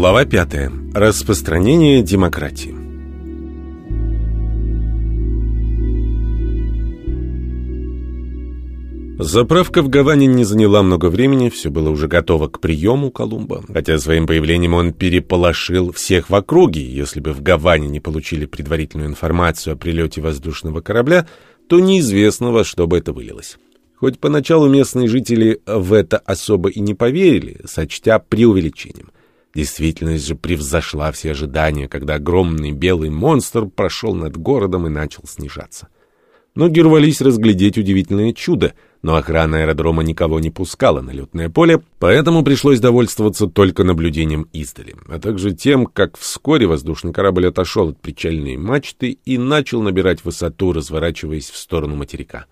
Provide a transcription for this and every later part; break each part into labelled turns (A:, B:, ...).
A: Глава 5. Распространение демократии. Заправка в Гаване не заняла много времени, все было уже готово к приему Колумба, хотя своим появлением он переполошил всех в округе, если бы в Гаване не получили предварительную информацию о прилете воздушного корабля, то неизвестно во что бы это вылилось. Хоть поначалу местные жители в это особо и не поверили, сочтя преувеличением – Действительность же превзошла все ожидания, когда огромный белый монстр прошел над городом и начал снижаться. Многие рвались разглядеть удивительное чудо, но охрана аэродрома никого не пускала на летное поле, поэтому пришлось довольствоваться только наблюдением издали, а также тем, как вскоре воздушный корабль отошел от причальной мачты и начал набирать высоту, разворачиваясь в сторону материка.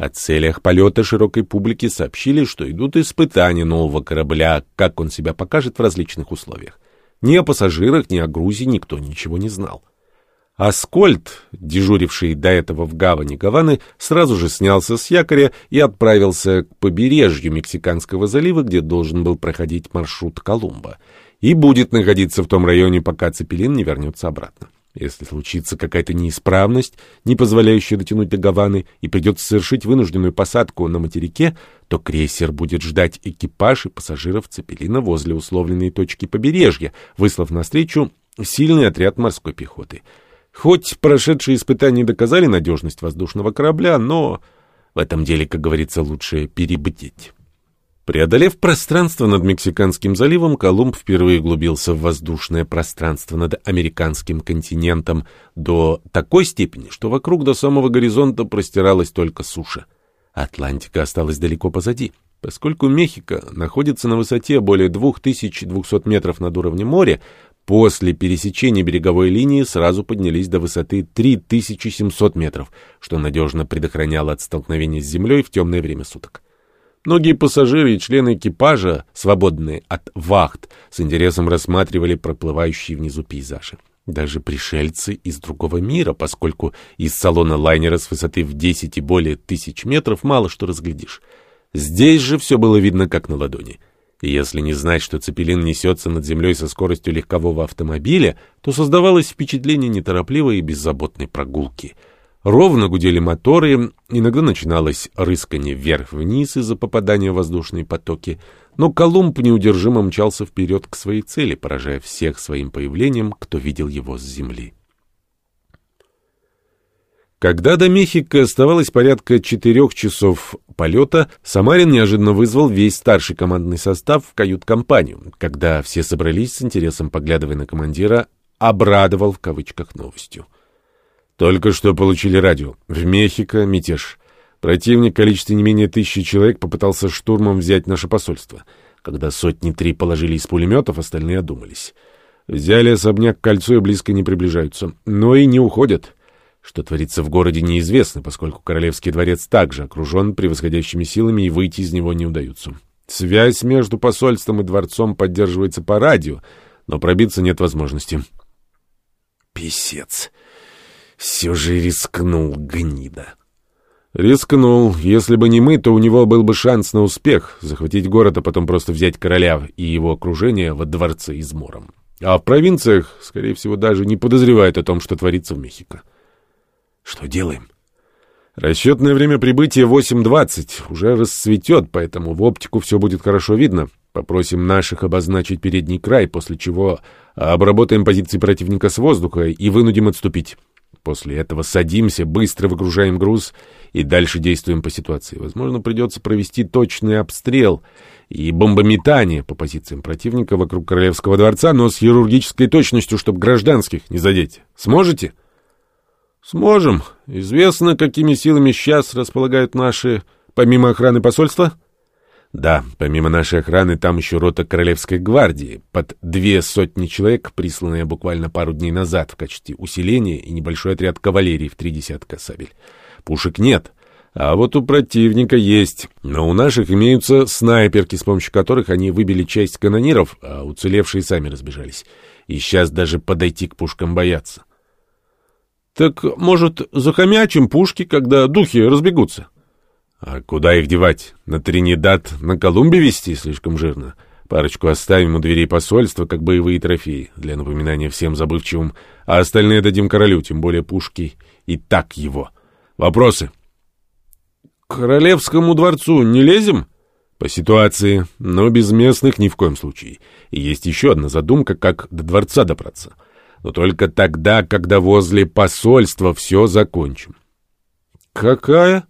A: О целях полета широкой публике сообщили, что идут испытания нового корабля, как он себя покажет в различных условиях. Ни о пассажирах, ни о грузе никто ничего не знал. Аскольд, дежуривший до этого в гавани Гаваны, сразу же снялся с якоря и отправился к побережью Мексиканского залива, где должен был проходить маршрут Колумба, и будет находиться в том районе, пока Цепелин не вернется обратно. Если случится какая-то неисправность, не позволяющая дотянуть до Гаваны, и придется совершить вынужденную посадку на материке, то крейсер будет ждать экипаж и пассажиров Цепелина возле условленной точки побережья, выслав навстречу сильный отряд морской пехоты. Хоть прошедшие испытания доказали надежность воздушного корабля, но в этом деле, как говорится, лучше перебдеть. Преодолев пространство над Мексиканским заливом, Колумб впервые углубился в воздушное пространство над американским континентом до такой степени, что вокруг до самого горизонта простиралась только суша. Атлантика осталась далеко позади. Поскольку Мехико находится на высоте более 2200 метров над уровнем моря, после пересечения береговой линии сразу поднялись до высоты 3700 метров, что надежно предохраняло от столкновения с землей в темное время суток. Многие пассажиры и члены экипажа, свободные от вахт, с интересом рассматривали проплывающие внизу пейзажи. Даже пришельцы из другого мира, поскольку из салона лайнера с высоты в 10 и более тысяч метров мало что разглядишь. Здесь же все было видно как на ладони. И если не знать, что Цепелин несется над землей со скоростью легкового автомобиля, то создавалось впечатление неторопливой и беззаботной прогулки — Ровно гудели моторы, иногда начиналось рыскание вверх-вниз из-за попадания в воздушные потоки, но Колумб неудержимо мчался вперед к своей цели, поражая всех своим появлением, кто видел его с земли. Когда до Мехико оставалось порядка четырех часов полета, Самарин неожиданно вызвал весь старший командный состав в кают-компанию. Когда все собрались с интересом, поглядывая на командира, обрадовал в кавычках новостью. Только что получили радио. В Мехико мятеж. Противник в количестве не менее тысячи человек попытался штурмом взять наше посольство. Когда сотни три положили из пулеметов, остальные одумались. Взяли особняк кольцо и близко не приближаются. Но и не уходят. Что творится в городе, неизвестно, поскольку Королевский дворец также окружен превосходящими силами, и выйти из него не удается. Связь между посольством и дворцом поддерживается по радио, но пробиться нет возможности. Писец. Все же рискнул, гнида. Рискнул. Если бы не мы, то у него был бы шанс на успех — захватить город, а потом просто взять короля и его окружение во дворце измором. А в провинциях, скорее всего, даже не подозревают о том, что творится в Мехико. Что делаем? Расчетное время прибытия 8.20. Уже расцветет, поэтому в оптику все будет хорошо видно. Попросим наших обозначить передний край, после чего обработаем позиции противника с воздуха и вынудим отступить. После этого садимся, быстро выгружаем груз и дальше действуем по ситуации. Возможно, придется провести точный обстрел и бомбометание по позициям противника вокруг Королевского дворца, но с хирургической точностью, чтобы гражданских не задеть. Сможете? Сможем. Известно, какими силами сейчас располагают наши, помимо охраны посольства? — да, помимо нашей охраны, там еще рота Королевской гвардии, под две сотни человек, присланные буквально пару дней назад в качестве усиления, и небольшой отряд кавалерии в три десятка сабель. Пушек нет, а вот у противника есть. Но у наших имеются снайперки, с помощью которых они выбили часть канониров, а уцелевшие сами разбежались. И сейчас даже подойти к пушкам боятся. Так, может, захомячим пушки, когда духи разбегутся? А куда их девать? На Тринидад, на Колумбе вести слишком жирно. Парочку оставим у дверей посольства, как боевые трофеи, для напоминания всем забывчивым, а остальные дадим королю, тем более пушки и так его. Вопросы? К королевскому дворцу не лезем? По ситуации, но без местных ни в коем случае. И есть еще одна задумка, как до дворца добраться. Но только тогда, когда возле посольства все закончим. Какая?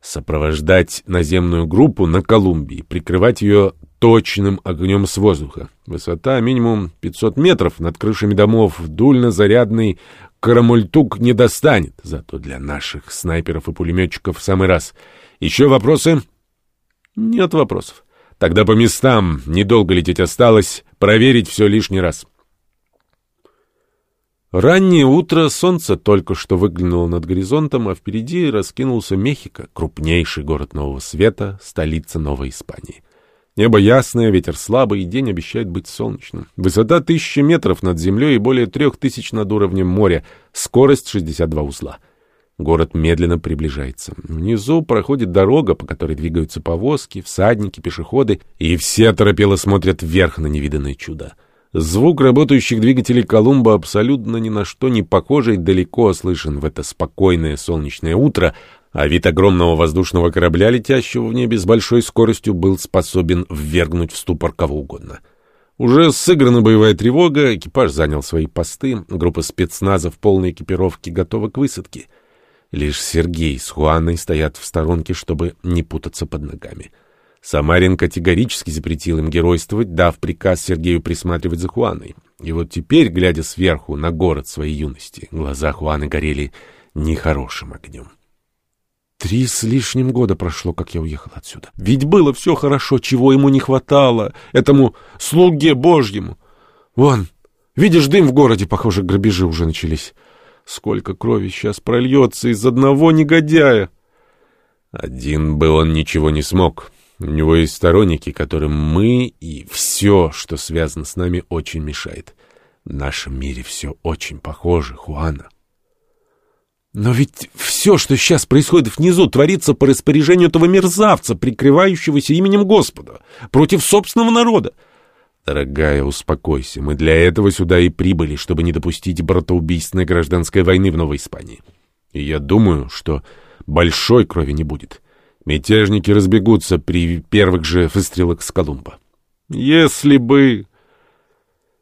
A: Сопровождать наземную группу на Колумбии, прикрывать ее точным огнем с воздуха. Высота минимум 500 метров над крышами домов. Дульно-зарядный карамультук не достанет. Зато для наших снайперов и пулеметчиков в самый раз. Еще вопросы? Нет вопросов. Тогда по местам. Недолго лететь осталось. Проверить все лишний раз. Раннее утро, солнце только что выглянуло над горизонтом, а впереди раскинулся Мехико, крупнейший город Нового Света, столица Новой Испании. Небо ясное, ветер слабый, и день обещает быть солнечным. Высота тысячи метров над землей и более трех тысяч над уровнем моря. Скорость 62 узла. Город медленно приближается. Внизу проходит дорога, по которой двигаются повозки, всадники, пешеходы, и все торопело смотрят вверх на невиданное чудо. Звук работающих двигателей Колумба абсолютно ни на что не похожий далеко слышен в это спокойное солнечное утро, а вид огромного воздушного корабля, летящего в небе с большой скоростью, был способен ввергнуть в ступор кого угодно. Уже сыграна боевая тревога, экипаж занял свои посты, группа спецназа в полной экипировке готова к высадке. Лишь Сергей с Хуаной стоят в сторонке, чтобы не путаться под ногами. Самарин категорически запретил им геройствовать, дав приказ Сергею присматривать за Хуаной. И вот теперь, глядя сверху на город своей юности, глаза Хуаны горели нехорошим огнем. Три с лишним года прошло, как я уехал отсюда. Ведь было все хорошо, чего ему не хватало, этому слуге божьему. Вон, видишь, дым в городе, похоже, грабежи уже начались. Сколько крови сейчас прольется из одного негодяя. Один бы он ничего не смог. У него есть сторонники, которым мы и все, что связано с нами, очень мешает. В нашем мире все очень похоже, Хуана. Но ведь все, что сейчас происходит внизу, творится по распоряжению этого мерзавца, прикрывающегося именем Господа, против собственного народа. Дорогая, успокойся. Мы для этого сюда и прибыли, чтобы не допустить братоубийственной гражданской войны в Новой Испании. И я думаю, что большой крови не будет. Мятежники разбегутся при первых же выстрелах с Колумба. Если бы...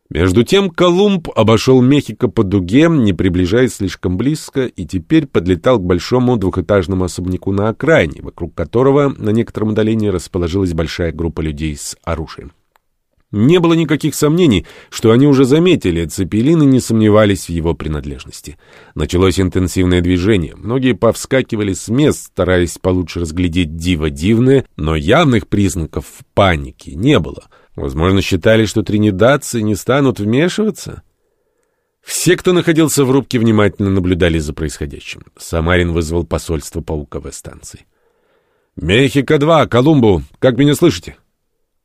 A: Между тем Колумб обошел Мехико по дуге, не приближаясь слишком близко, и теперь подлетал к большому двухэтажному особняку на окраине, вокруг которого на некотором удалении расположилась большая группа людей с оружием. Не было никаких сомнений, что они уже заметили Цепелин и не сомневались в его принадлежности. Началось интенсивное движение. Многие повскакивали с мест, стараясь получше разглядеть диво дивное, но явных признаков паники не было — Возможно, считали, что тринидадцы не станут вмешиваться? Все, кто находился в рубке, внимательно наблюдали за происходящим. Самарин вызвал посольство по УКВ станции. «Мехико-2, Колумбу, как меня слышите?»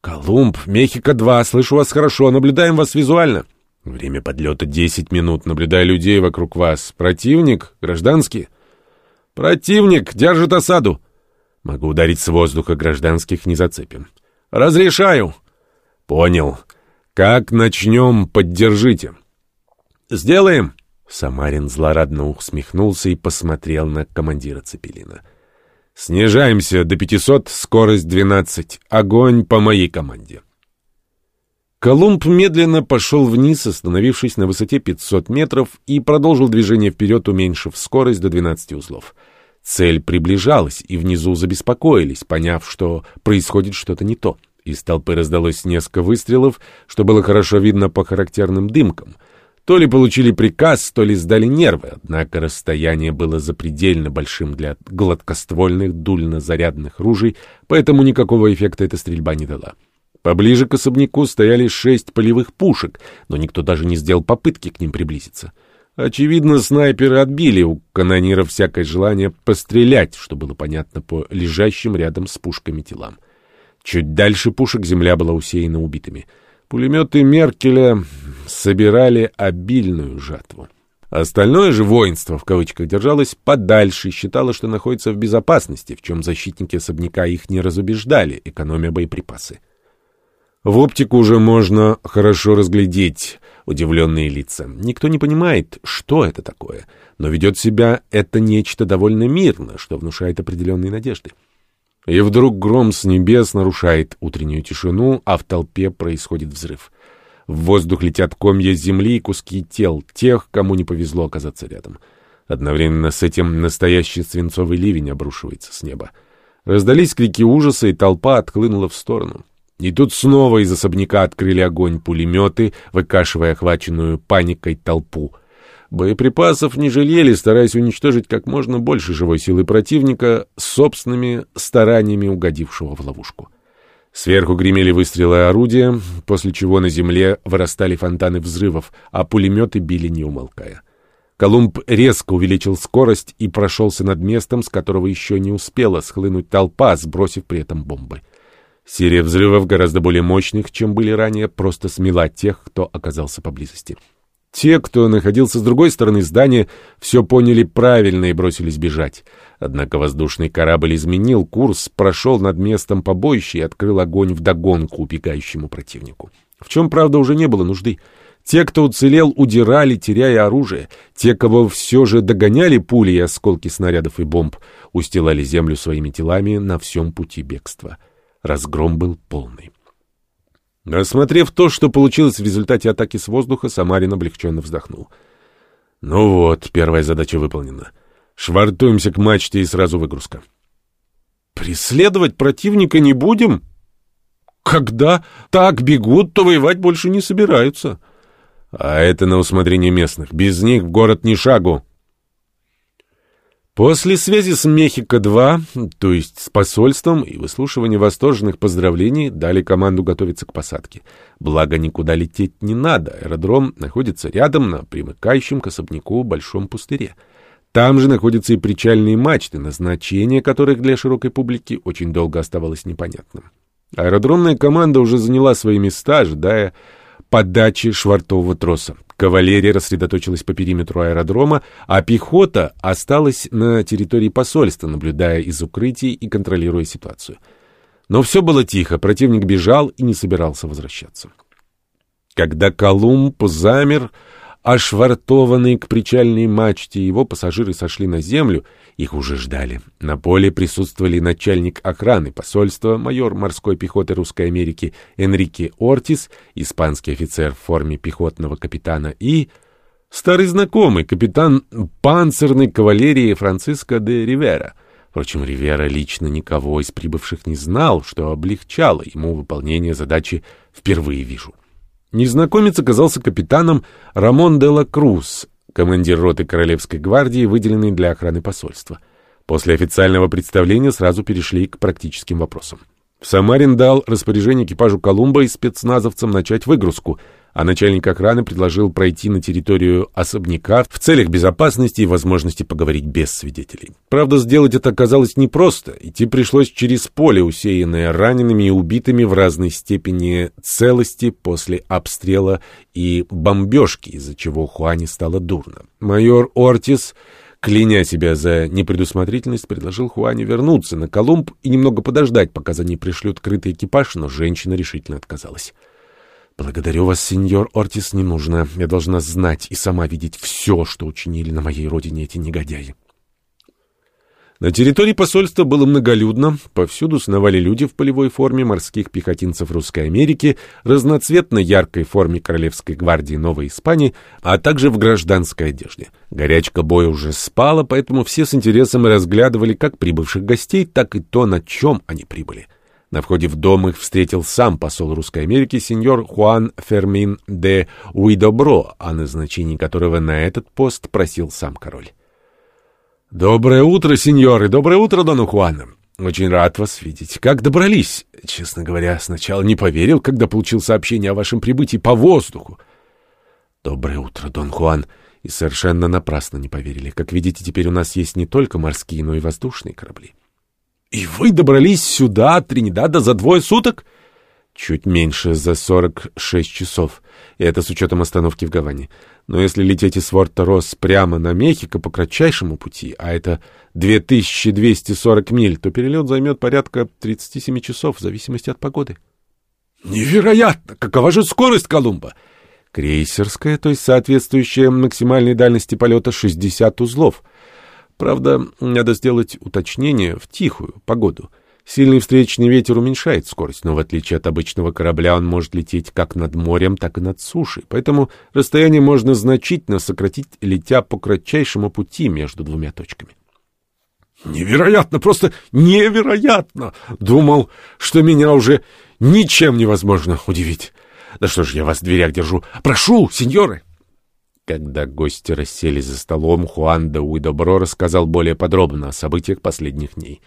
A: «Колумб, Мехико-2, слышу вас хорошо, наблюдаем вас визуально». «Время подлета 10 минут, наблюдая людей вокруг вас. Противник? Гражданский?» «Противник, держит осаду». «Могу ударить с воздуха, гражданских не зацепим». «Разрешаю». Понял. Как начнем, поддержите. Сделаем. Самарин злорадно усмехнулся и посмотрел на командира Цепелина. Снижаемся до 500, скорость 12. Огонь по моей команде. Колумб медленно пошел вниз, остановившись на высоте 500 метров, и продолжил движение вперед, уменьшив скорость до 12 узлов. Цель приближалась, и внизу забеспокоились, поняв, что происходит что-то не то. Из толпы раздалось несколько выстрелов, что было хорошо видно по характерным дымкам. То ли получили приказ, то ли сдали нервы, однако расстояние было запредельно большим для гладкоствольных дульно-зарядных ружей, поэтому никакого эффекта эта стрельба не дала. Поближе к особняку стояли шесть полевых пушек, но никто даже не сделал попытки к ним приблизиться. Очевидно, снайперы отбили у канониров всякое желание пострелять, что было понятно по лежащим рядом с пушками телам. Чуть дальше пушек земля была усеяна убитыми. Пулеметы Меркеля собирали обильную жатву. Остальное же воинство, в кавычках, держалось подальше и считало, что находится в безопасности, в чем защитники особняка их не разубеждали, экономя боеприпасы. В оптику уже можно хорошо разглядеть удивленные лица. Никто не понимает, что это такое, но ведет себя это нечто довольно мирно, что внушает определенные надежды. И вдруг гром с небес нарушает утреннюю тишину, а в толпе происходит взрыв. В воздух летят комья земли и куски тел тех, кому не повезло оказаться рядом. Одновременно с этим настоящий свинцовый ливень обрушивается с неба. Раздались крики ужаса, и толпа отхлынула в сторону. И тут снова из особняка открыли огонь пулеметы, выкашивая охваченную паникой толпу. Боеприпасов не жалели, стараясь уничтожить как можно больше живой силы противника собственными стараниями угодившего в ловушку. Сверху гремели выстрелы орудия, после чего на земле вырастали фонтаны взрывов, а пулеметы били не умолкая. Колумб резко увеличил скорость и прошелся над местом, с которого еще не успела схлынуть толпа, сбросив при этом бомбы. Серия взрывов, гораздо более мощных, чем были ранее, просто смела тех, кто оказался поблизости. Те, кто находился с другой стороны здания, все поняли правильно и бросились бежать. Однако воздушный корабль изменил курс, прошел над местом побоища и открыл огонь вдогонку убегающему противнику. В чем, правда, уже не было нужды. Те, кто уцелел, удирали, теряя оружие. Те, кого все же догоняли пули и осколки снарядов и бомб, устилали землю своими телами на всем пути бегства. Разгром был полный. Осмотрев то, что получилось в результате атаки с воздуха, Самарин облегченно вздохнул. «Ну вот, первая задача выполнена. Швартуемся к мачте и сразу выгрузка». «Преследовать противника не будем?» «Когда так бегут, то воевать больше не собираются». «А это на усмотрение местных. Без них в город ни шагу». После связи с Мехико-2, то есть с посольством и выслушивания восторженных поздравлений, дали команду готовиться к посадке. Благо, никуда лететь не надо, аэродром находится рядом на примыкающем к особняку большом пустыре. Там же находятся и причальные мачты, назначение которых для широкой публики очень долго оставалось непонятным. Аэродромная команда уже заняла свои места, ожидая подачи швартового троса. Кавалерия рассредоточилась по периметру аэродрома, а пехота осталась на территории посольства, наблюдая из укрытий и контролируя ситуацию. Но все было тихо, противник бежал и не собирался возвращаться. Когда Колумб замер, ошвартованный к причальной мачте, его пассажиры сошли на землю, их уже ждали. На поле присутствовали начальник охраны посольства, майор морской пехоты Русской Америки Энрике Ортис, испанский офицер в форме пехотного капитана и... Старый знакомый, капитан панцирной кавалерии Франциско де Ривера. Впрочем, Ривера лично никого из прибывших не знал, что облегчало ему выполнение задачи «впервые вижу». Незнакомец оказался капитаном Рамон де ла Круз, командир роты Королевской гвардии, выделенный для охраны посольства. После официального представления сразу перешли к практическим вопросам. Самарин дал распоряжение экипажу Колумба и спецназовцам начать выгрузку, а начальник охраны предложил пройти на территорию особняка в целях безопасности и возможности поговорить без свидетелей. Правда, сделать это оказалось непросто. Идти пришлось через поле, усеянное ранеными и убитыми в разной степени целости после обстрела и бомбежки, из-за чего Хуане стало дурно. Майор Ортис Кляня себя за непредусмотрительность, предложил Хуане вернуться на Колумб и немного подождать, пока за ней пришлют крытый экипаж, но женщина решительно отказалась. «Благодарю вас, сеньор Ортис, не нужно. Я должна знать и сама видеть все, что учинили на моей родине эти негодяи». На территории посольства было многолюдно, повсюду сновали люди в полевой форме морских пехотинцев Русской Америки, разноцветной яркой форме Королевской гвардии Новой Испании, а также в гражданской одежде. Горячка боя уже спала, поэтому все с интересом разглядывали как прибывших гостей, так и то, на чем они прибыли. На входе в дом их встретил сам посол Русской Америки, сеньор Хуан Фермин де Уидобро, о назначении которого на этот пост просил сам король. «Доброе утро, сеньоры! Доброе утро, Дон Хуан! Очень рад вас видеть. Как добрались? Честно говоря, сначала не поверил, когда получил сообщение о вашем прибытии по воздуху. Доброе утро, Дон Хуан. И совершенно напрасно не поверили. Как видите, теперь у нас есть не только морские, но и воздушные корабли. И вы добрались сюда, от Тринидада, за двое суток? Чуть меньше, за 46 часов. И это с учетом остановки в Гаване. Но если лететь из Форта-Росс прямо на Мехико по кратчайшему пути, а это 2240 миль, то перелет займет порядка 37 часов в зависимости от погоды. Невероятно! Какова же скорость Колумба? Крейсерская, то есть соответствующая максимальной дальности полета 60 узлов. Правда, надо сделать уточнение в тихую погоду. Сильный встречный ветер уменьшает скорость, но в отличие от обычного корабля он может лететь как над морем, так и над сушей. Поэтому расстояние можно значительно сократить, летя по кратчайшему пути между двумя точками. Невероятно, просто невероятно! Думал, что меня уже ничем невозможно удивить. Да что ж я вас в дверях держу? Прошу, сеньоры!» Когда гости расселись за столом, Хуан де Уидобро рассказал более подробно о событиях последних дней.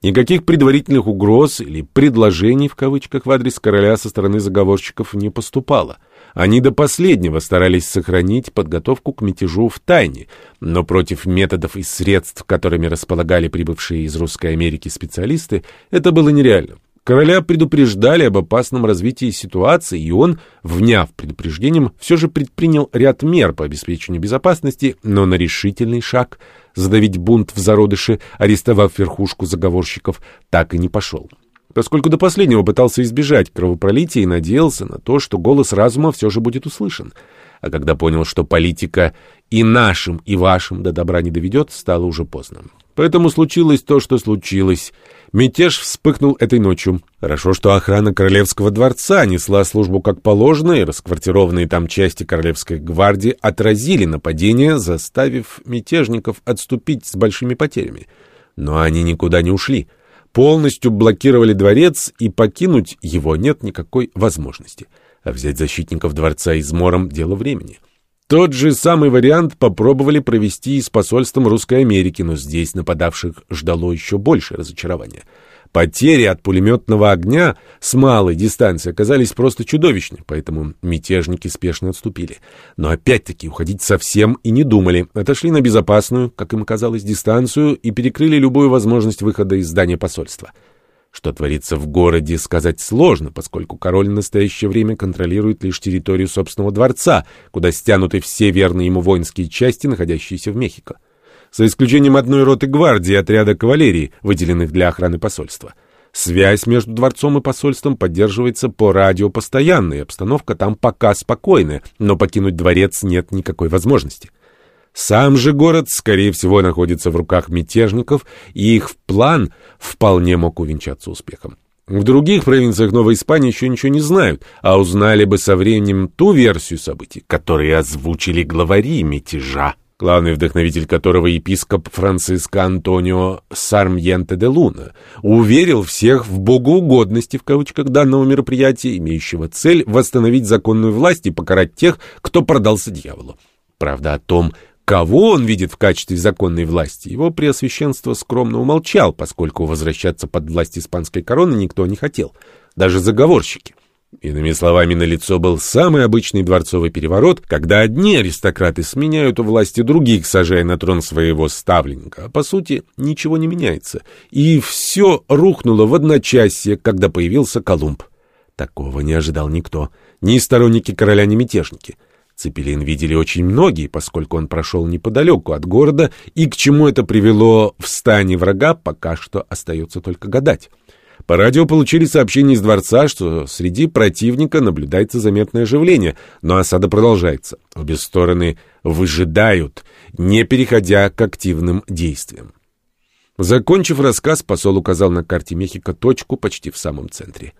A: Никаких предварительных угроз или «предложений» в кавычках в адрес короля со стороны заговорщиков не поступало. Они до последнего старались сохранить подготовку к мятежу в тайне, но против методов и средств, которыми располагали прибывшие из Русской Америки специалисты, это было нереально. Короля предупреждали об опасном развитии ситуации, и он, вняв предупреждением, все же предпринял ряд мер по обеспечению безопасности, но на решительный шаг задавить бунт в зародыше, арестовав верхушку заговорщиков, так и не пошел. Поскольку до последнего пытался избежать кровопролития и надеялся на то, что голос разума все же будет услышан. А когда понял, что политика и нашим, и вашим до добра не доведет, стало уже поздно. Поэтому случилось то, что случилось. Мятеж вспыхнул этой ночью. Хорошо, что охрана Королевского дворца несла службу как положено, и расквартированные там части Королевской гвардии отразили нападение, заставив мятежников отступить с большими потерями. Но они никуда не ушли. Полностью блокировали дворец, и покинуть его нет никакой возможности. А взять защитников дворца измором — дело времени. — тот же самый вариант попробовали провести и с посольством Русской Америки, но здесь нападавших ждало еще больше разочарования. Потери от пулеметного огня с малой дистанции оказались просто чудовищны, поэтому мятежники спешно отступили. Но опять-таки уходить совсем и не думали. Отошли на безопасную, как им казалось, дистанцию и перекрыли любую возможность выхода из здания посольства. Что творится в городе, сказать сложно, поскольку король в настоящее время контролирует лишь территорию собственного дворца, куда стянуты все верные ему воинские части, находящиеся в Мехико. За исключением одной роты гвардии отряда кавалерии, выделенных для охраны посольства. Связь между дворцом и посольством поддерживается по радио постоянно, и обстановка там пока спокойная, но покинуть дворец нет никакой возможности. Сам же город, скорее всего, находится в руках мятежников, и их план вполне мог увенчаться успехом. В других провинциях Новой Испании еще ничего не знают, а узнали бы со временем ту версию событий, которые озвучили главари мятежа, главный вдохновитель которого епископ Франциско Антонио Сармьенте де Луна, уверил всех в богоугодности в кавычках данного мероприятия, имеющего цель восстановить законную власть и покарать тех, кто продался дьяволу. Правда, о том, Кого он видит в качестве законной власти, его преосвященство скромно умолчал, поскольку возвращаться под власть испанской короны никто не хотел, даже заговорщики. Иными словами, на лицо был самый обычный дворцовый переворот, когда одни аристократы сменяют у власти других, сажая на трон своего ставленника, а по сути ничего не меняется. И все рухнуло в одночасье, когда появился Колумб. Такого не ожидал никто, ни сторонники короля, ни мятежники. Цепелин видели очень многие, поскольку он прошел неподалеку от города, и к чему это привело в стане врага, пока что остается только гадать. По радио получили сообщение из дворца, что среди противника наблюдается заметное оживление, но осада продолжается. Обе стороны выжидают, не переходя к активным действиям. Закончив рассказ, посол указал на карте Мехико точку почти в самом центре.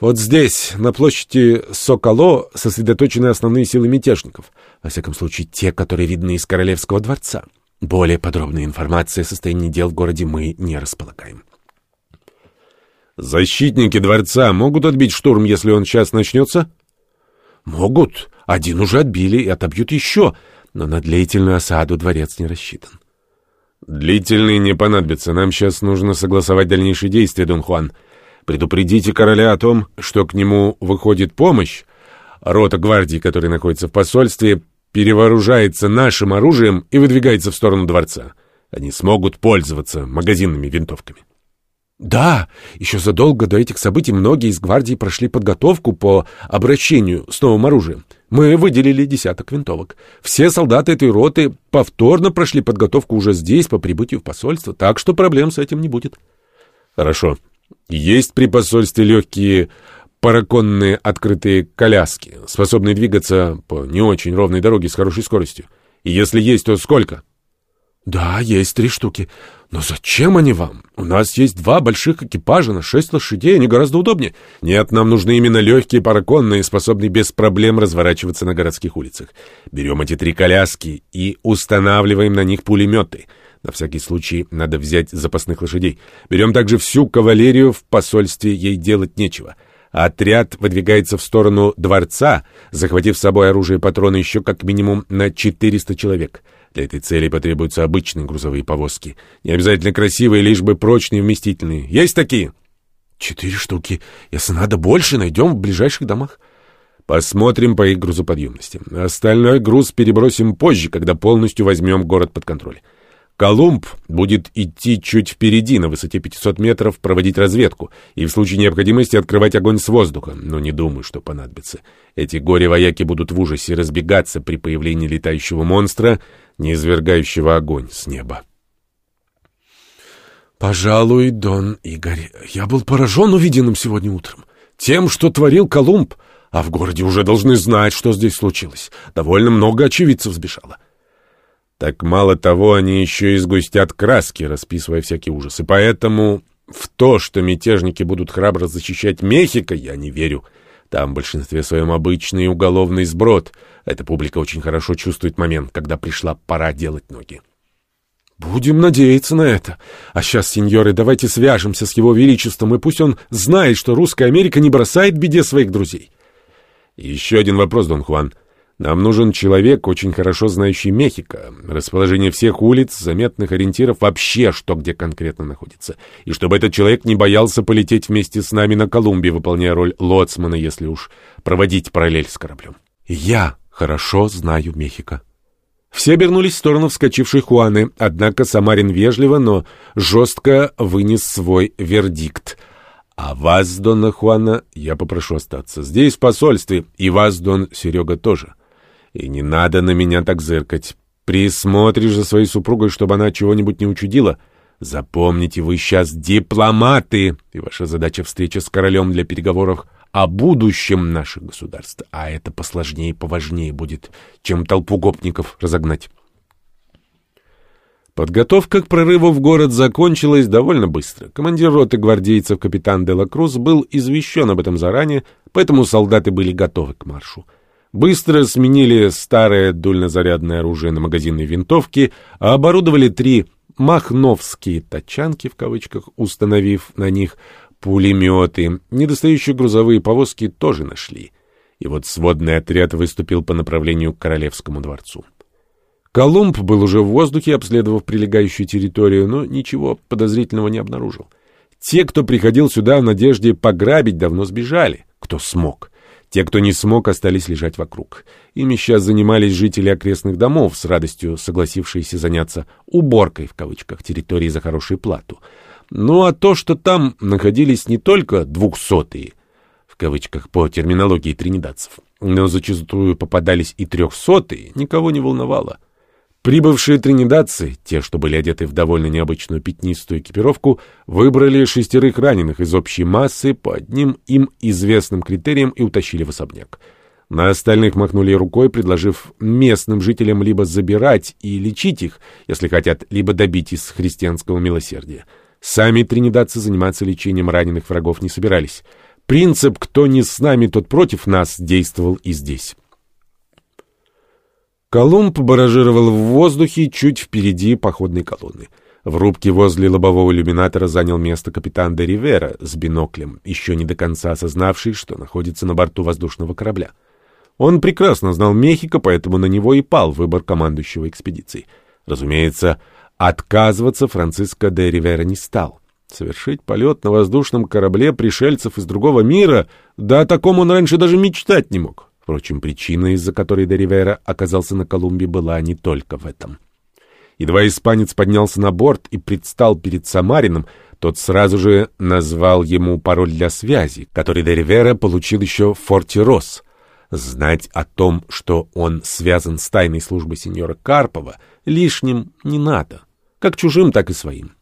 A: Вот здесь, на площади Соколо, сосредоточены основные силы мятежников. Во всяком случае, те, которые видны из Королевского дворца. Более подробная информация о состоянии дел в городе мы не располагаем. Защитники дворца могут отбить штурм, если он сейчас начнется? Могут. Один уже отбили и отобьют еще, но на длительную осаду дворец не рассчитан. Длительные не понадобятся. Нам сейчас нужно согласовать дальнейшие действия, Дон Хуан. — Предупредите короля о том, что к нему выходит помощь. Рота гвардии, которая находится в посольстве, перевооружается нашим оружием и выдвигается в сторону дворца. Они смогут пользоваться магазинными винтовками. Да, еще задолго до этих событий многие из гвардии прошли подготовку по обращению с новым оружием. Мы выделили десяток винтовок. Все солдаты этой роты повторно прошли подготовку уже здесь по прибытию в посольство, так что проблем с этим не будет. Хорошо. Есть при посольстве легкие параконные открытые коляски, способные двигаться по не очень ровной дороге с хорошей скоростью? И если есть, то сколько?
B: Да, есть три штуки. Но зачем они вам? У нас есть два больших экипажа на шесть лошадей, они гораздо удобнее.
A: Нет, нам нужны именно легкие параконные, способные без проблем разворачиваться на городских улицах. Берем эти три коляски и устанавливаем на них пулеметы. На всякий случай надо взять запасных лошадей. Берем также всю кавалерию, в посольстве ей делать нечего. Отряд выдвигается в сторону дворца, захватив с собой оружие и патроны еще как минимум на 400 человек. Для этой цели потребуются обычные грузовые повозки. Не обязательно красивые, лишь бы прочные и вместительные. Есть такие?
B: Четыре штуки. Если надо больше, найдем в ближайших домах.
A: Посмотрим по их грузоподъемности. Остальной груз перебросим позже, когда полностью возьмем город под контроль. Колумб будет идти чуть впереди, на высоте 500 метров, проводить разведку и в случае необходимости открывать огонь с воздуха, но не думаю, что понадобится. Эти горе-вояки будут в ужасе разбегаться при появлении летающего монстра, не извергающего огонь с неба.
B: «Пожалуй, Дон Игорь, я был поражен увиденным сегодня утром. Тем, что творил Колумб, а в городе уже должны знать, что здесь случилось. Довольно много очевидцев сбежало».
A: Так мало того, они еще и сгустят краски, расписывая всякие ужасы. Поэтому в то, что мятежники будут храбро защищать Мехико, я не верю. Там в большинстве своем обычный уголовный сброд. Эта публика очень хорошо чувствует момент, когда пришла пора делать ноги.
B: «Будем надеяться на это. А сейчас, сеньоры, давайте свяжемся с его величеством, и пусть он знает, что русская Америка не бросает беде своих друзей».
A: «Еще один вопрос, Дон Хуан». Нам нужен человек, очень хорошо знающий Мехико, расположение всех улиц, заметных ориентиров, вообще, что где конкретно находится. И чтобы этот человек не боялся полететь вместе с нами на Колумбии, выполняя роль лоцмана, если уж проводить параллель с кораблем.
B: Я хорошо знаю Мехико.
A: Все обернулись в сторону вскочившей Хуаны, однако Самарин вежливо, но жестко вынес свой вердикт. «А вас, Донна Хуана, я попрошу остаться здесь, в посольстве, и вас, Дон Серега, тоже. И не надо на меня так зыркать. Присмотришь за своей супругой, чтобы она чего-нибудь не учудила. Запомните, вы сейчас дипломаты, и ваша задача встреча с королем для переговоров о будущем наших государств. А это посложнее и поважнее будет, чем толпу гопников разогнать. Подготовка к прорыву в город закончилась довольно быстро. Командир роты гвардейцев капитан Дела Круз был извещен об этом заранее, поэтому солдаты были готовы к маршу. Быстро сменили старое дульнозарядное оружие на магазинные винтовки, а оборудовали три «махновские тачанки», в кавычках, установив на них пулеметы. Недостающие грузовые повозки тоже нашли. И вот сводный отряд выступил по направлению к Королевскому дворцу. Колумб был уже в воздухе, обследовав прилегающую территорию, но ничего подозрительного не обнаружил. Те, кто приходил сюда в надежде пограбить, давно сбежали. Кто смог. Те, кто не смог, остались лежать вокруг. Ими сейчас занимались жители окрестных домов, с радостью согласившиеся заняться «уборкой» в кавычках территории за хорошую плату. Ну а то, что там находились не только двухсотые, в кавычках по терминологии тринидадцев, но зачастую попадались и трехсотые, никого не волновало. Прибывшие тринидадцы, те, что были одеты в довольно необычную пятнистую экипировку, выбрали шестерых раненых из общей массы по одним им известным критериям и утащили в особняк. На остальных махнули рукой, предложив местным жителям либо забирать и лечить их, если хотят, либо добить из христианского милосердия. Сами тринидадцы заниматься лечением раненых врагов не собирались. Принцип «кто не с нами, тот против нас» действовал и здесь. Колумб баражировал в воздухе чуть впереди походной колонны. В рубке возле лобового иллюминатора занял место капитан де Ривера с биноклем, еще не до конца осознавший, что находится на борту воздушного корабля. Он прекрасно знал Мехико, поэтому на него и пал выбор командующего экспедицией. Разумеется, отказываться Франциско де Ривера не стал. Совершить полет на воздушном корабле пришельцев из другого мира, да о таком он раньше даже мечтать не мог. Впрочем, причина, из-за которой Деривера оказался на Колумбе, была не только в этом. Едва испанец поднялся на борт и предстал перед Самарином, тот сразу же назвал ему пароль для связи, который Деривера получил еще в Форте Росс. Знать о том, что он связан с тайной службой сеньора Карпова, лишним не надо, как чужим, так и своим.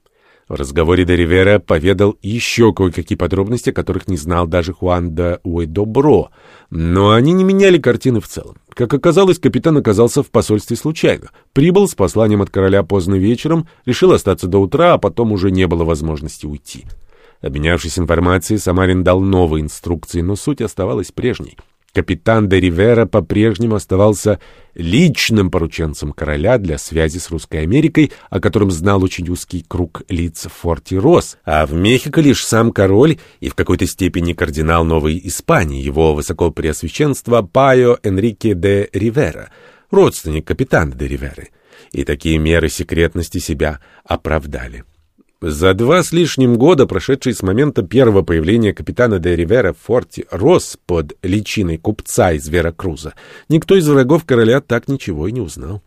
A: В разговоре де Ривера поведал еще кое-какие подробности, которых не знал даже Хуан де Уэдобро, но они не меняли картины в целом. Как оказалось, капитан оказался в посольстве случайно. Прибыл с посланием от короля поздно вечером, решил остаться до утра, а потом уже не было возможности уйти. Обменявшись информацией, Самарин дал новые инструкции, но суть оставалась прежней — Капитан де Ривера по-прежнему оставался личным порученцем короля для связи с Русской Америкой, о котором знал очень узкий круг лиц в Рос, а в Мехико лишь сам король и в какой-то степени кардинал Новой Испании, его высокопреосвященство Пайо Энрике де Ривера, родственник капитана де Риверы. И такие меры секретности себя оправдали. За два с лишним года, прошедшие с момента первого появления капитана де Ривера в форте Рос под личиной купца из Веракруза, никто из врагов короля так ничего и не узнал.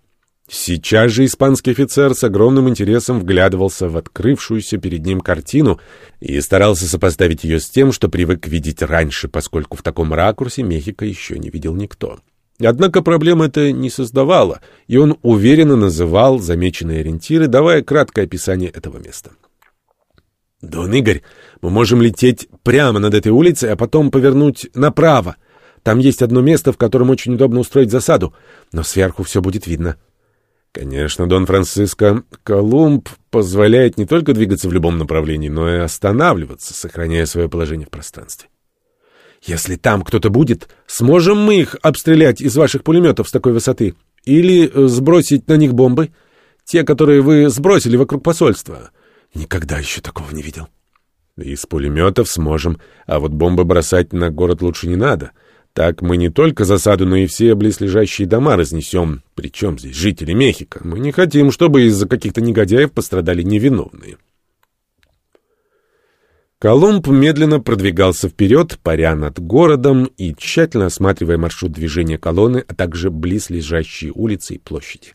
A: Сейчас же испанский офицер с огромным интересом вглядывался в открывшуюся перед ним картину и старался сопоставить ее с тем, что привык видеть раньше, поскольку в таком ракурсе Мехико еще не видел никто. Однако проблем это не создавало, и он уверенно называл замеченные ориентиры, давая краткое описание этого места. «Дон Игорь, мы можем лететь прямо над этой улицей, а потом повернуть направо. Там есть одно место, в котором очень удобно устроить засаду, но сверху все будет видно». Конечно, Дон Франциско, Колумб позволяет не только двигаться в любом направлении, но и останавливаться, сохраняя свое положение в пространстве. Если там кто-то будет, сможем мы их обстрелять из ваших пулеметов с такой высоты? Или э, сбросить на них бомбы? Те, которые вы сбросили вокруг посольства. Никогда еще такого не видел. Из пулеметов сможем, а вот бомбы бросать на город лучше не надо. Так мы не только засаду, но и все близлежащие дома разнесем. Причем здесь жители Мехико. Мы не хотим, чтобы из-за каких-то негодяев пострадали невиновные. Колумб медленно продвигался вперед, паря над городом и тщательно осматривая маршрут движения колонны, а также близлежащие улицы и площади.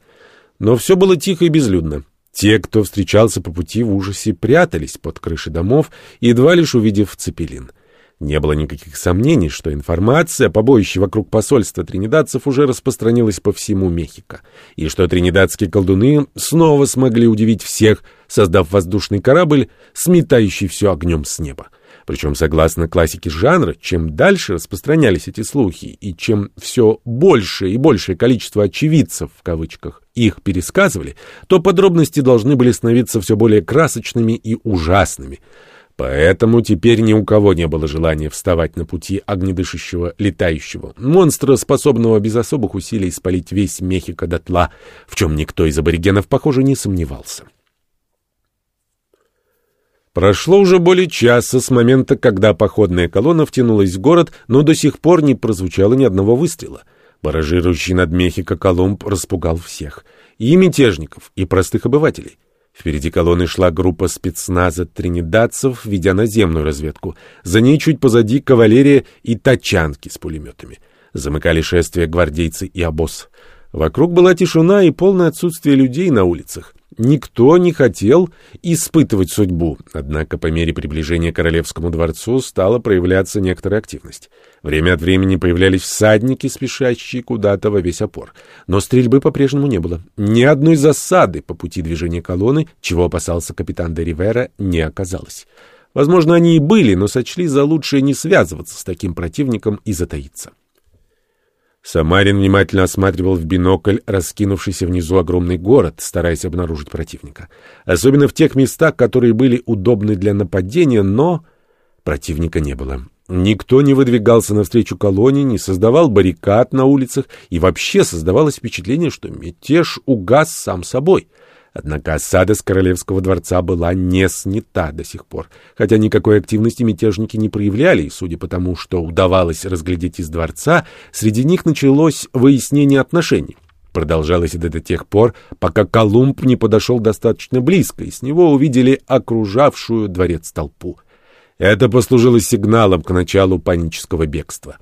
A: Но все было тихо и безлюдно. Те, кто встречался по пути в ужасе, прятались под крыши домов, едва лишь увидев цепелин — не было никаких сомнений, что информация о побоище вокруг посольства тринидадцев уже распространилась по всему Мехико, и что тринидадские колдуны снова смогли удивить всех, создав воздушный корабль, сметающий все огнем с неба. Причем, согласно классике жанра, чем дальше распространялись эти слухи, и чем все большее и большее количество очевидцев, в кавычках, их пересказывали, то подробности должны были становиться все более красочными и ужасными — Поэтому теперь ни у кого не было желания вставать на пути огнедышащего летающего монстра, способного без особых усилий спалить весь Мехико дотла, в чем никто из аборигенов, похоже, не сомневался. Прошло уже более часа с момента, когда походная колонна втянулась в город, но до сих пор не прозвучало ни одного выстрела. Баражирующий над Мехико Колумб распугал всех — и мятежников, и простых обывателей. Впереди колонны шла группа спецназа тринидадцев, ведя наземную разведку. За ней чуть позади кавалерия и тачанки с пулеметами. Замыкали шествие гвардейцы и обоз. Вокруг была тишина и полное отсутствие людей на улицах. Никто не хотел испытывать судьбу, однако по мере приближения к Королевскому дворцу стала проявляться некоторая активность. Время от времени появлялись всадники, спешащие куда-то во весь опор. Но стрельбы по-прежнему не было. Ни одной засады по пути движения колонны, чего опасался капитан де Ривера, не оказалось. Возможно, они и были, но сочли за лучшее не связываться с таким противником и затаиться. Самарин внимательно осматривал в бинокль раскинувшийся внизу огромный город, стараясь обнаружить противника. Особенно в тех местах, которые были удобны для нападения, но противника не было. Никто не выдвигался навстречу колонии, не создавал баррикад на улицах, и вообще создавалось впечатление, что мятеж угас сам собой — Однако осада с королевского дворца была не снята до сих пор, хотя никакой активности мятежники не проявляли, и, судя по тому, что удавалось разглядеть из дворца, среди них началось выяснение отношений. Продолжалось это до тех пор, пока Колумб не подошел достаточно близко, и с него увидели окружавшую дворец толпу. Это послужило сигналом к началу панического бегства.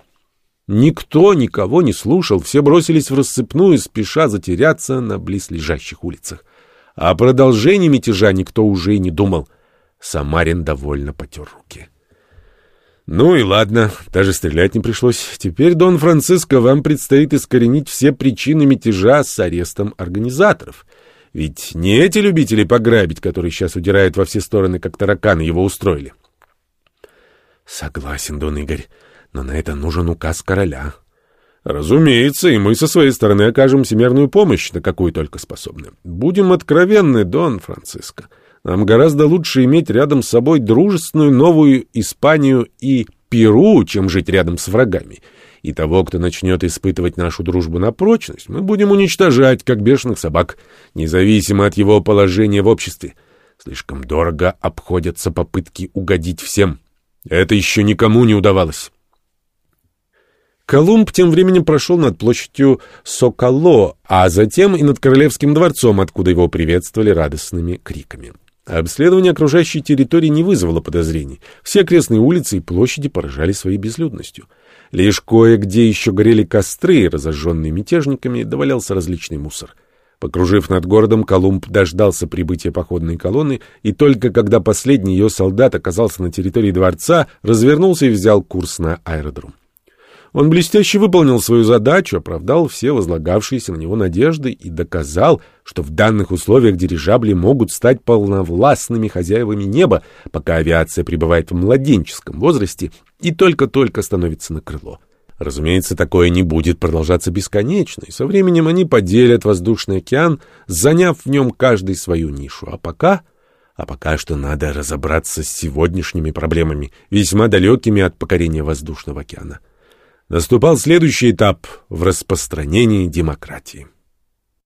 A: Никто никого не слушал, все бросились в рассыпную, спеша затеряться на близлежащих улицах. О продолжении мятежа никто уже и не думал. Самарин довольно потер руки. «Ну и ладно, даже стрелять не пришлось. Теперь, Дон Франциско, вам предстоит искоренить все причины мятежа с арестом организаторов. Ведь не эти любители пограбить, которые сейчас удирают во все стороны, как тараканы, его устроили.
B: Согласен, Дон Игорь, но на это нужен указ короля.
A: Разумеется, и мы со своей стороны окажем всемерную помощь, на какую только способны. Будем откровенны, Дон Франциско. Нам гораздо лучше иметь рядом с собой дружественную новую Испанию и Перу, чем жить рядом с врагами. И того, кто начнет испытывать нашу дружбу на прочность, мы будем уничтожать, как бешеных собак, независимо от его положения в обществе. Слишком дорого обходятся попытки угодить всем. Это еще никому не удавалось. Колумб тем временем прошел над площадью Соколо, а затем и над Королевским дворцом, откуда его приветствовали радостными криками. Обследование окружающей территории не вызвало подозрений. Все окрестные улицы и площади поражали своей безлюдностью. Лишь кое-где еще горели костры, разожженные мятежниками, довалялся различный мусор. Покружив над городом, Колумб дождался прибытия походной колонны, и только когда последний ее солдат оказался на территории дворца, развернулся и взял курс на аэродром. Он блестяще выполнил свою задачу, оправдал все возлагавшиеся на него надежды и доказал, что в данных условиях дирижабли могут стать полновластными хозяевами неба, пока авиация пребывает в младенческом возрасте и только-только становится на крыло. Разумеется, такое не будет продолжаться бесконечно, и со временем они поделят воздушный океан, заняв в нем каждый свою нишу. А пока... А пока что надо разобраться с сегодняшними проблемами, весьма далекими от покорения воздушного океана. Наступал следующий этап в распространении демократии.